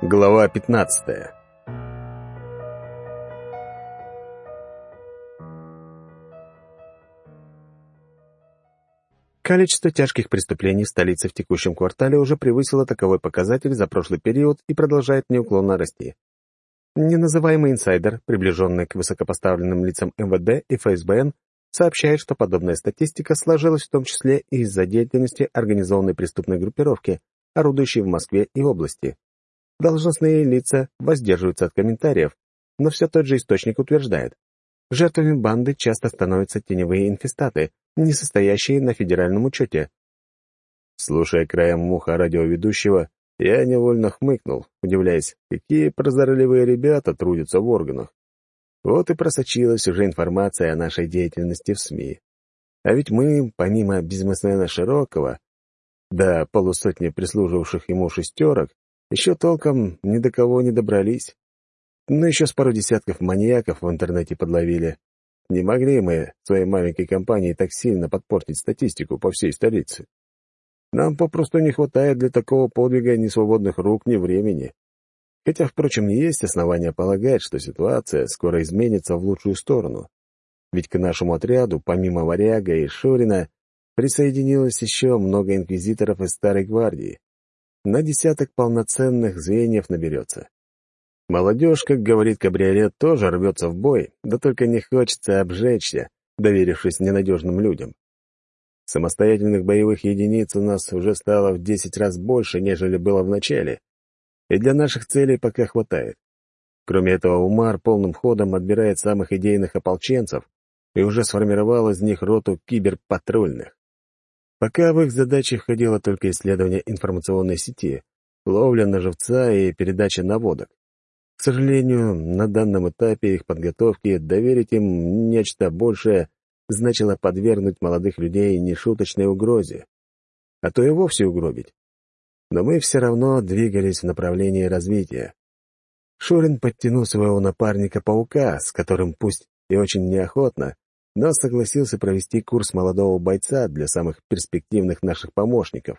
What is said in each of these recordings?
Глава 15 Количество тяжких преступлений в столице в текущем квартале уже превысило таковой показатель за прошлый период и продолжает неуклонно расти. Неназываемый инсайдер, приближенный к высокопоставленным лицам МВД и ФСБН, сообщает, что подобная статистика сложилась в том числе и из-за деятельности организованной преступной группировки, орудующей в Москве и области. Должностные лица воздерживаются от комментариев, но все тот же источник утверждает. Жертвами банды часто становятся теневые инфестаты, не состоящие на федеральном учете. Слушая краем муха радиоведущего, я невольно хмыкнул, удивляясь, какие прозорливые ребята трудятся в органах. Вот и просочилась уже информация о нашей деятельности в СМИ. А ведь мы, помимо бизнесмена Широкого, да полусотни прислуживавших ему шестерок, еще толком ни до кого не добрались. Ну, еще с пару десятков маньяков в интернете подловили. Не могли мы своей маленькой компании так сильно подпортить статистику по всей столице. Нам попросту не хватает для такого подвига ни свободных рук, ни времени. Хотя, впрочем, есть основания полагать, что ситуация скоро изменится в лучшую сторону. Ведь к нашему отряду, помимо Варяга и Шурина, присоединилось еще много инквизиторов из Старой Гвардии на десяток полноценных звеньев наберется. Молодежь, как говорит кабриолет, тоже рвется в бой, да только не хочется обжечься, доверившись ненадежным людям. Самостоятельных боевых единиц у нас уже стало в десять раз больше, нежели было в начале, и для наших целей пока хватает. Кроме этого, Умар полным ходом отбирает самых идейных ополченцев и уже сформировал из них роту киберпатрульных. Пока в их задачи входило только исследование информационной сети, ловля на живца и передача наводок. К сожалению, на данном этапе их подготовки доверить им нечто большее значило подвергнуть молодых людей нешуточной угрозе, а то и вовсе угробить. Но мы все равно двигались в направлении развития. Шурин подтянул своего напарника-паука, с которым пусть и очень неохотно, но согласился провести курс молодого бойца для самых перспективных наших помощников.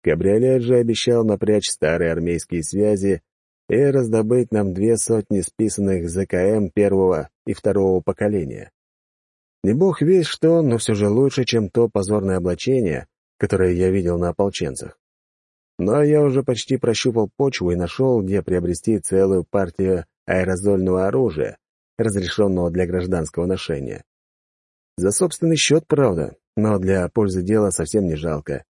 Кабриолет же обещал напрячь старые армейские связи и раздобыть нам две сотни списанных ЗКМ первого и второго поколения. Не бог весь что, но все же лучше, чем то позорное облачение, которое я видел на ополченцах. Но я уже почти прощупал почву и нашел, где приобрести целую партию аэрозольного оружия, разрешенного для гражданского ношения. За собственный счет, правда, но для пользы дела совсем не жалко.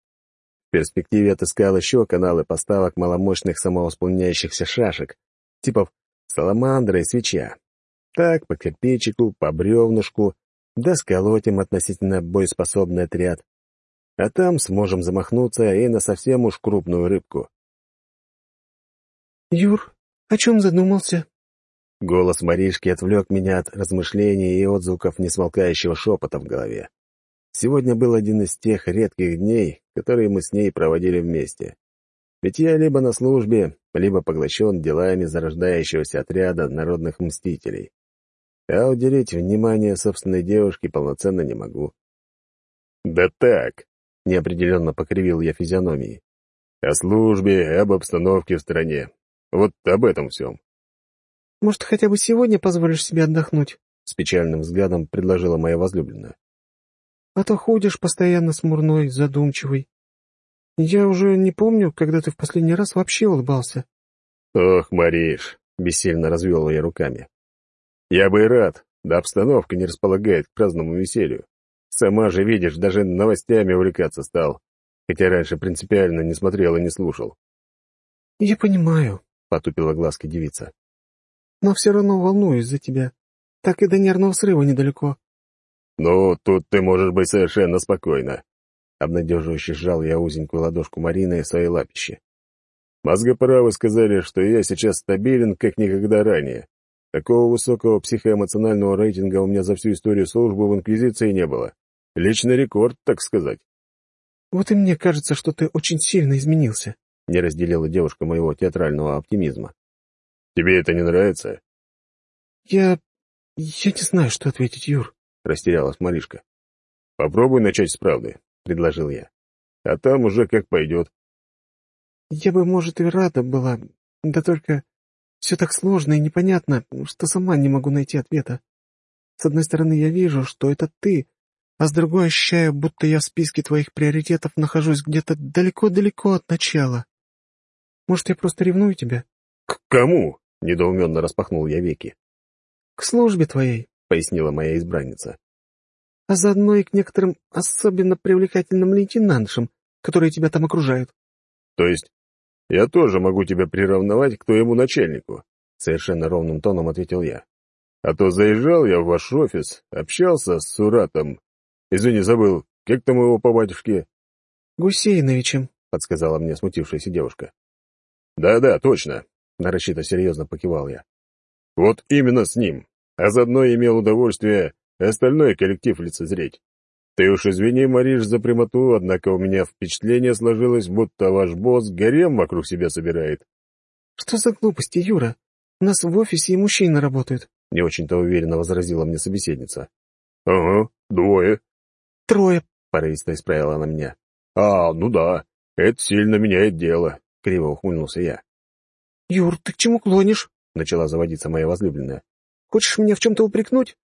В перспективе отыскал еще каналы поставок маломощных самовосполняющихся шашек, типов саламандра и свеча. Так, по кирпичику, по бревнышку, да сколотим относительно боеспособный отряд. А там сможем замахнуться и на совсем уж крупную рыбку. «Юр, о чем задумался?» Голос Маришки отвлек меня от размышлений и отзвуков несмолкающего шепота в голове. Сегодня был один из тех редких дней, которые мы с ней проводили вместе. Ведь я либо на службе, либо поглощен делами зарождающегося отряда народных мстителей. А уделить внимание собственной девушке полноценно не могу. «Да так», — неопределенно покривил я физиономии. «О службе, об обстановке в стране. Вот об этом всем». Может, хотя бы сегодня позволишь себе отдохнуть?» — с печальным взглядом предложила моя возлюбленная. «А то ходишь постоянно смурной, задумчивый. Я уже не помню, когда ты в последний раз вообще улыбался». «Ох, Мариш!» — бессильно развел я руками. «Я бы и рад, да обстановка не располагает к праздному веселью. Сама же видишь, даже новостями увлекаться стал, хотя раньше принципиально не смотрел и не слушал». «Я понимаю», — потупила глазки девица но все равно волнуюсь за тебя. Так и до нервного срыва недалеко». «Ну, тут ты можешь быть совершенно спокойна», — обнадеживающе сжал я узенькую ладошку Марины и своей лапище. «Мозгоправы сказали, что я сейчас стабилен, как никогда ранее. Такого высокого психоэмоционального рейтинга у меня за всю историю службы в Инквизиции не было. Личный рекорд, так сказать». «Вот и мне кажется, что ты очень сильно изменился», — не разделила девушка моего театрального оптимизма. Тебе это не нравится?» «Я... я не знаю, что ответить, Юр», — растерялась Маришка. «Попробуй начать с правды», — предложил я. «А там уже как пойдет». «Я бы, может, и рада была, Да только все так сложно и непонятно, что сама не могу найти ответа. С одной стороны, я вижу, что это ты, а с другой ощущаю, будто я в списке твоих приоритетов нахожусь где-то далеко-далеко от начала. Может, я просто ревную тебя? — К кому? — недоуменно распахнул я веки. — К службе твоей, — пояснила моя избранница. — А заодно и к некоторым особенно привлекательным лейтенантшам, которые тебя там окружают. — То есть я тоже могу тебя приравновать к твоему начальнику? — совершенно ровным тоном ответил я. — А то заезжал я в ваш офис, общался с Суратом. Извини, забыл, как там его по батюшке? — Гусейновичем, — подсказала мне смутившаяся девушка. «Да-да, точно», — нарочито серьезно покивал я. «Вот именно с ним, а заодно имел удовольствие остальной коллектив лицезреть. Ты уж извини, Мариш, за прямоту, однако у меня впечатление сложилось, будто ваш босс гарем вокруг себя собирает». «Что за глупости, Юра? У нас в офисе и мужчины работают», — не очень-то уверенно возразила мне собеседница. «Ага, двое». «Трое», — порывисто исправила она меня. «А, ну да, это сильно меняет дело. — криво ухмыльнулся я. «Юр, ты к чему клонишь?» — начала заводиться моя возлюбленная. «Хочешь меня в чем-то упрекнуть?»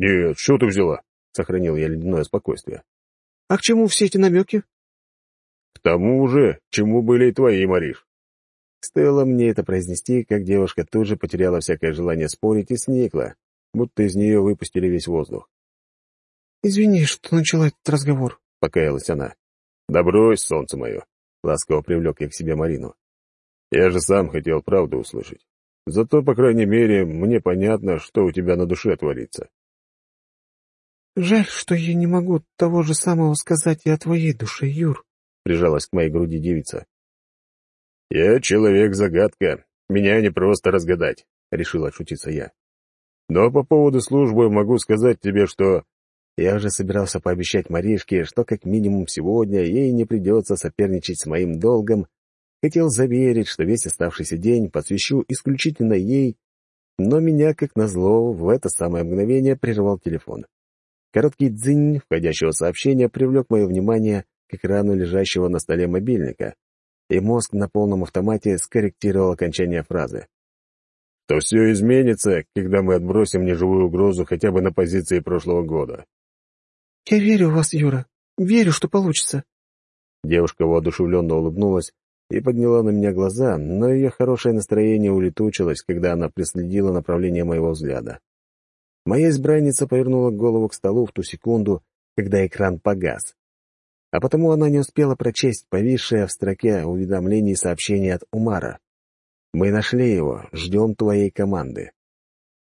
«Нет, что ты взяла?» — сохранил я ледяное спокойствие. «А к чему все эти намеки?» «К тому же, чему были и твои, Мариш». Стоило мне это произнести, как девушка тут же потеряла всякое желание спорить и сникла, будто из нее выпустили весь воздух. «Извини, что начала этот разговор», — покаялась она. «Да брось, солнце мое. Ласково привлек я к себе Марину. Я же сам хотел правду услышать. Зато, по крайней мере, мне понятно, что у тебя на душе творится. «Жаль, что я не могу того же самого сказать и о твоей душе, Юр», — прижалась к моей груди девица. «Я человек-загадка. Меня не просто разгадать», — решил отшутиться я. «Но по поводу службы могу сказать тебе, что я уже собирался пообещать Маришке, что как минимум сегодня ей не придется соперничать с моим долгом, хотел заверить, что весь оставшийся день посвящу исключительно ей, но меня, как назло, в это самое мгновение прервал телефон. Короткий дзынь входящего сообщения привлек мое внимание к экрану лежащего на столе мобильника, и мозг на полном автомате скорректировал окончание фразы. «То все изменится, когда мы отбросим неживую угрозу хотя бы на позиции прошлого года. «Я верю в вас, Юра. Верю, что получится». Девушка воодушевленно улыбнулась и подняла на меня глаза, но ее хорошее настроение улетучилось, когда она преследила направление моего взгляда. Моя избранница повернула голову к столу в ту секунду, когда экран погас. А потому она не успела прочесть повисшее в строке уведомлений сообщение от Умара. «Мы нашли его, ждем твоей команды».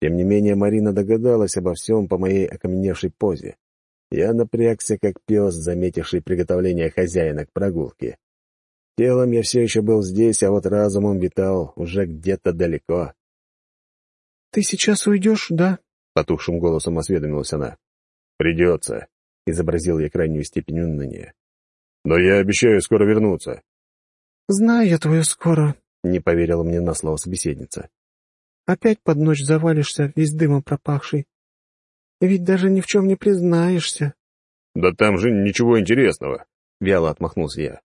Тем не менее, Марина догадалась обо всем по моей окаменевшей позе. Я напрягся, как пес, заметивший приготовление хозяина к прогулке. Телом я все еще был здесь, а вот разумом витал уже где-то далеко. «Ты сейчас уйдешь, да?» — потухшим голосом осведомилась она. «Придется», — изобразил я крайнюю степень уныния. «Но я обещаю скоро вернуться». «Знаю я твою скоро», — не поверила мне на слово собеседница. «Опять под ночь завалишься, весь дымом пропахший. Ведь даже ни в чем не признаешься. — Да там же ничего интересного, — вяло отмахнулся я. —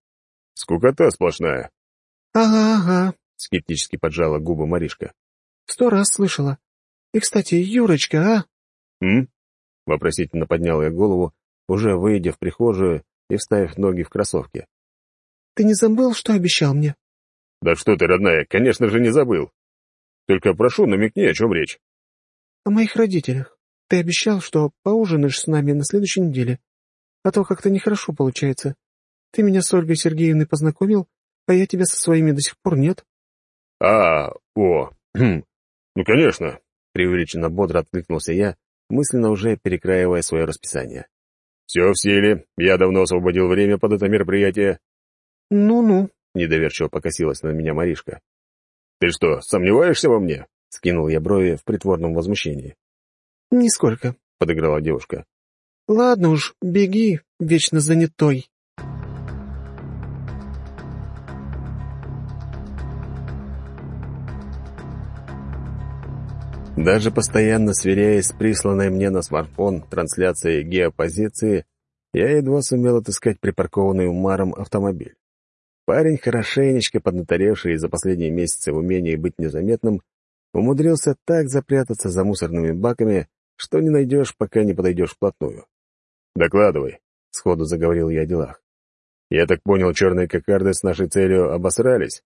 Скукота сплошная. — Ага, ага, — скептически поджала губы Маришка. — Сто раз слышала. И, кстати, Юрочка, а? — М? — вопросительно поднял я голову, уже выйдя в прихожую и вставив ноги в кроссовки. — Ты не забыл, что обещал мне? — Да что ты, родная, конечно же, не забыл. Только прошу, намекни, о чем речь. — О моих родителях. Ты обещал, что поужинаешь с нами на следующей неделе. А то как-то нехорошо получается. Ты меня с Ольгой Сергеевной познакомил, а я тебя со своими до сих пор нет. — А, о, хм, ну, конечно, — преувеличенно бодро откликнулся я, мысленно уже перекраивая свое расписание. — Все в силе, я давно освободил время под это мероприятие. «Ну — недоверчиво покосилась на меня Маришка. — Ты что, сомневаешься во мне? — скинул я брови в притворном возмущении. «Нисколько», — подыграла девушка. «Ладно уж, беги, вечно занятой». Даже постоянно сверяясь с присланной мне на смартфон трансляцией геопозиции, я едва сумел отыскать припаркованный Умаром автомобиль. Парень, хорошенечко поднаторевший за последние месяцы в умении быть незаметным, умудрился так запрятаться за мусорными баками, что не найдешь, пока не подойдешь вплотную. «Докладывай», — сходу заговорил я о делах. «Я так понял, черные кокарды с нашей целью обосрались?»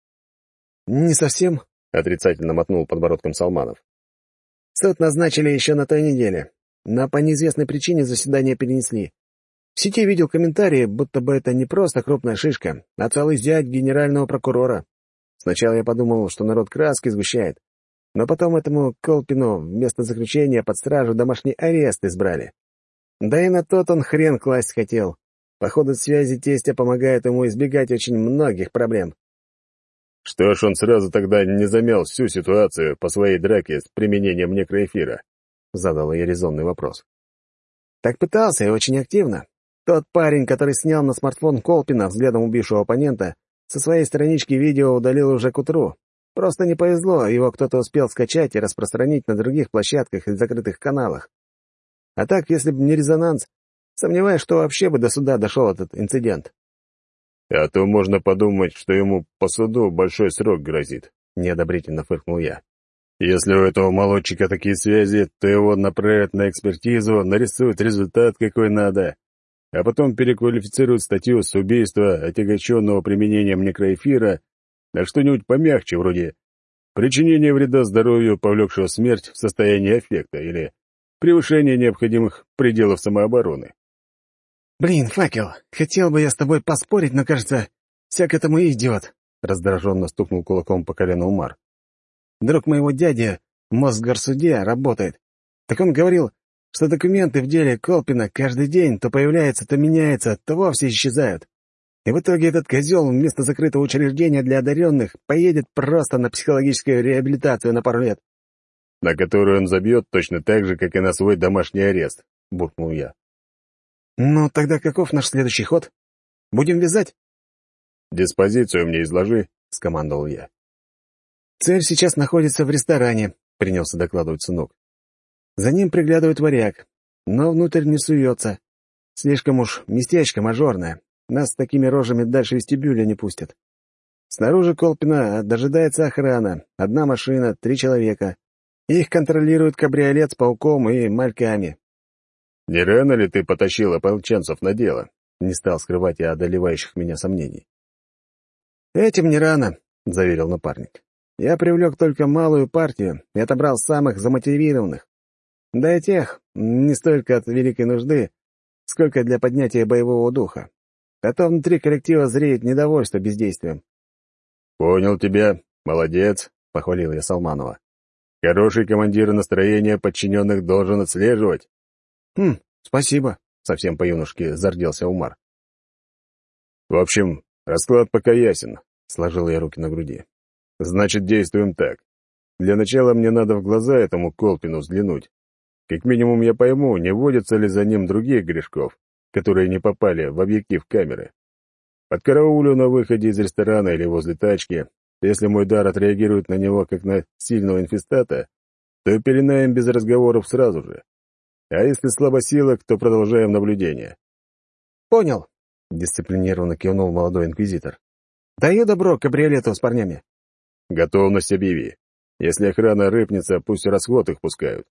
«Не совсем», — отрицательно мотнул подбородком Салманов. «Суд назначили еще на той неделе, но по неизвестной причине заседание перенесли. В сети видел комментарии, будто бы это не просто крупная шишка, а целый зять генерального прокурора. Сначала я подумал, что народ краски сгущает, но потом этому Колпину вместо заключения под стражу домашний арест избрали. Да и на тот он хрен класть хотел. Походу, связи тестя помогают ему избегать очень многих проблем. Что ж он сразу тогда не замял всю ситуацию по своей драке с применением некроэфира? Задал я резонный вопрос. Так пытался и очень активно. Тот парень, который снял на смартфон Колпина взглядом убившего оппонента, со своей странички видео удалил уже к утру. Просто не повезло, его кто-то успел скачать и распространить на других площадках и закрытых каналах. А так, если бы не резонанс, сомневаюсь, что вообще бы до суда дошел этот инцидент. А то можно подумать, что ему по суду большой срок грозит, — неодобрительно фыркнул я. Если у этого молодчика такие связи, то его направят на экспертизу, нарисуют результат какой надо, а потом переквалифицируют статью с убийства, отягощенного применением некроэфира, на что-нибудь помягче, вроде причинение вреда здоровью, повлекшего смерть в состоянии аффекта, или превышение необходимых пределов самообороны. «Блин, факел, хотел бы я с тобой поспорить, но, кажется, всяк этому идиот», — раздраженно стукнул кулаком по колену Умар. «Друг моего дяди в Мосгорсуде работает. Так он говорил, что документы в деле Колпина каждый день то появляются, то меняются, то вовсе исчезают. И в итоге этот козел вместо закрытого учреждения для одаренных поедет просто на психологическую реабилитацию на пару лет. «На которую он забьет точно так же, как и на свой домашний арест», — буркнул я. «Ну, тогда каков наш следующий ход? Будем вязать?» «Диспозицию мне изложи», — скомандовал я. «Цель сейчас находится в ресторане», — принялся докладывать сынок. За ним приглядывает варяг, но внутрь не суется. Слишком уж местечко мажорное. Нас с такими рожами дальше вестибюля не пустят. Снаружи Колпина дожидается охрана. Одна машина, три человека. Их контролирует кабриолет с пауком и мальками. «Не рано ли ты потащил ополченцев на дело?» Не стал скрывать я одолевающих меня сомнений. «Этим не рано», — заверил напарник. «Я привлек только малую партию и отобрал самых замотивированных. Да и тех не столько от великой нужды, сколько для поднятия боевого духа. А то внутри коллектива зреет недовольство бездействием. «Понял тебя. Молодец», — похвалил я Салманова. «Хороший командир настроения подчиненных должен отслеживать». «Хм, спасибо», — совсем по-юношке зарделся Умар. «В общем, расклад пока ясен», — сложил я руки на груди. «Значит, действуем так. Для начала мне надо в глаза этому Колпину взглянуть. Как минимум я пойму, не водятся ли за ним других грешков, которые не попали в объектив камеры. Подкараулю на выходе из ресторана или возле тачки. Если мой дар отреагирует на него как на сильного инфестата, то пеленаем без разговоров сразу же. А если слабосилок, то продолжаем наблюдение. «Понял», — дисциплинированно кивнул молодой инквизитор. «Даю добро кабриолету с парнями». «Готовность объяви. Если охрана рыпнется, пусть расход их пускают.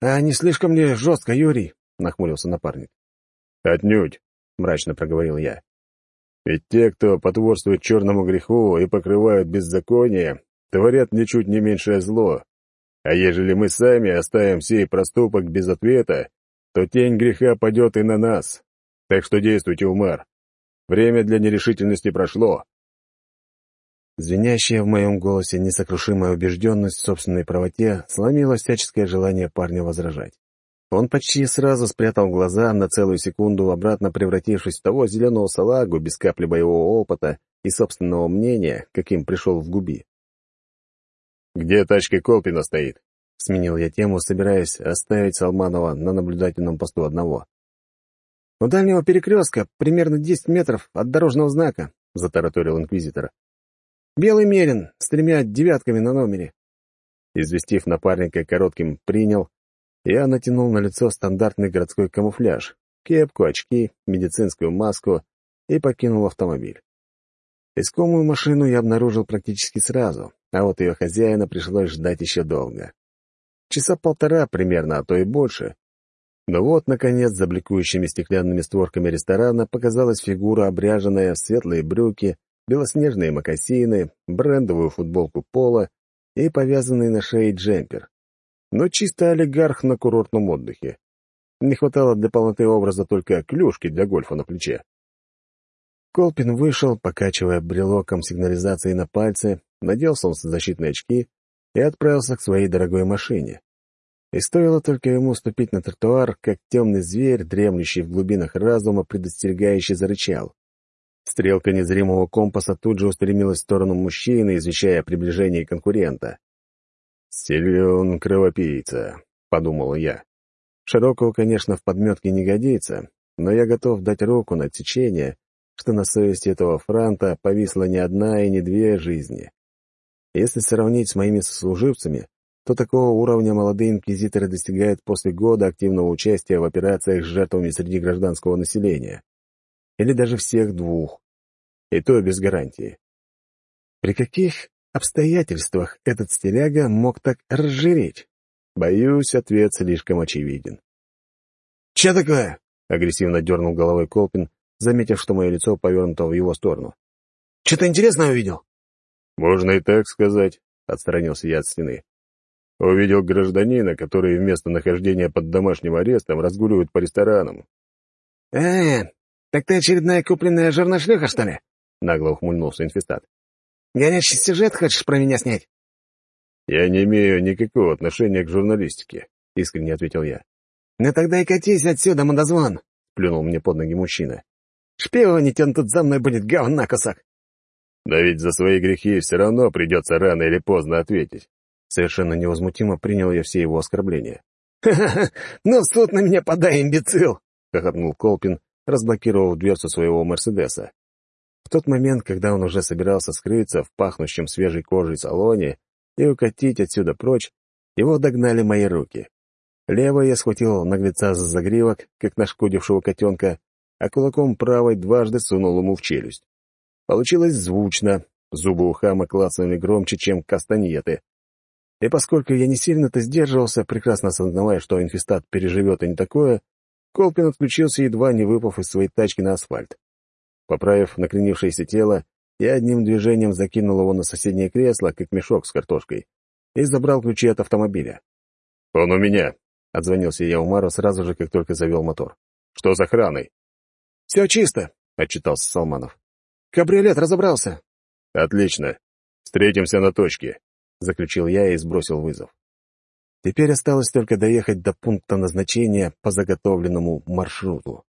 «А не слишком ли жестко, Юрий?» — нахмурился напарник. «Отнюдь», — мрачно проговорил я. «Ведь те, кто потворствует черному греху и покрывают беззаконие, творят ничуть не меньшее зло. А ежели мы сами оставим сей проступок без ответа, то тень греха падет и на нас. Так что действуйте, Умар. Время для нерешительности прошло». Звенящая в моем голосе несокрушимая убежденность в собственной правоте сломила всяческое желание парня возражать. Он почти сразу спрятал глаза на целую секунду, обратно превратившись в того зеленого салагу без капли боевого опыта и собственного мнения, каким пришел в губи. «Где тачка Колпина стоит?» — сменил я тему, собираясь оставить Салманова на наблюдательном посту одного. «У дальнего перекрестка, примерно десять метров от дорожного знака», — затараторил инквизитор. Белый мерин с тремя девятками на номере. Известив напарника коротким «принял», я натянул на лицо стандартный городской камуфляж, кепку, очки, медицинскую маску и покинул автомобиль. Искомую машину я обнаружил практически сразу, а вот ее хозяина пришлось ждать еще долго. Часа полтора примерно, а то и больше. Но вот, наконец, за бликующими стеклянными створками ресторана показалась фигура, обряженная в светлые брюки, белоснежные мокасины, брендовую футболку пола и повязанный на шее джемпер. Но чисто олигарх на курортном отдыхе. Не хватало для полноты образа только клюшки для гольфа на плече. Колпин вышел, покачивая брелоком сигнализации на пальце, надел солнцезащитные очки и отправился к своей дорогой машине. И стоило только ему ступить на тротуар, как темный зверь, дремлющий в глубинах разума, предостерегающе зарычал. Стрелка незримого компаса тут же устремилась в сторону мужчины, извещая о приближении конкурента. «Силен кровопийца», — подумал я. Широкого, конечно, в подметке не годится, но я готов дать руку на отсечение, что на совести этого франта повисла не одна и не две жизни. Если сравнить с моими сослуживцами, то такого уровня молодые инквизиторы достигают после года активного участия в операциях с жертвами среди гражданского населения. Или даже всех двух. И то без гарантии. При каких обстоятельствах этот стиляга мог так разжиреть? Боюсь, ответ слишком очевиден. «Че такое?» — агрессивно дернул головой Колпин, заметив, что мое лицо повернуто в его сторону. «Что-то интересное увидел?» «Можно и так сказать», — отстранился я от стены. Увидел гражданина, который вместо нахождения под домашним арестом разгуливает по ресторанам. «Э, так ты очередная купленная жирношлюха, что ли?» — нагло ухмыльнулся инфестат. «Горячий сюжет хочешь про меня снять?» «Я не имею никакого отношения к журналистике», — искренне ответил я. «Ну тогда и катись отсюда, мудозвон!» — плюнул мне под ноги мужчина. «Шпионить он тут за мной будет, говна кусок!» «Да ведь за свои грехи все равно придется рано или поздно ответить». Совершенно невозмутимо принял я все его оскорбления. «Ха-ха-ха! Ну, суд на меня подай, имбецил!» — хохотнул Колпин, разблокировав дверцу своего «Мерседеса». В тот момент, когда он уже собирался скрыться в пахнущем свежей кожей салоне и укатить отсюда прочь, его догнали мои руки. Левой я схватил наглеца за загривок, как нашкодившего котенка, а кулаком правой дважды сунул ему в челюсть. Получилось звучно, зубы у хама клацали громче, чем кастаньеты. И поскольку я не сильно-то сдерживался, прекрасно осознавая, что инфестат переживет и не такое, Колпин отключился, едва не выпав из своей тачки на асфальт. Поправив накренившееся тело, я одним движением закинул его на соседнее кресло, как мешок с картошкой, и забрал ключи от автомобиля. «Он у меня», — отзвонился я Умару сразу же, как только завел мотор. «Что с охраной?» «Все чисто», — отчитался Салманов. «Кабриолет разобрался». «Отлично. Встретимся на точке», — заключил я и сбросил вызов. Теперь осталось только доехать до пункта назначения по заготовленному маршруту.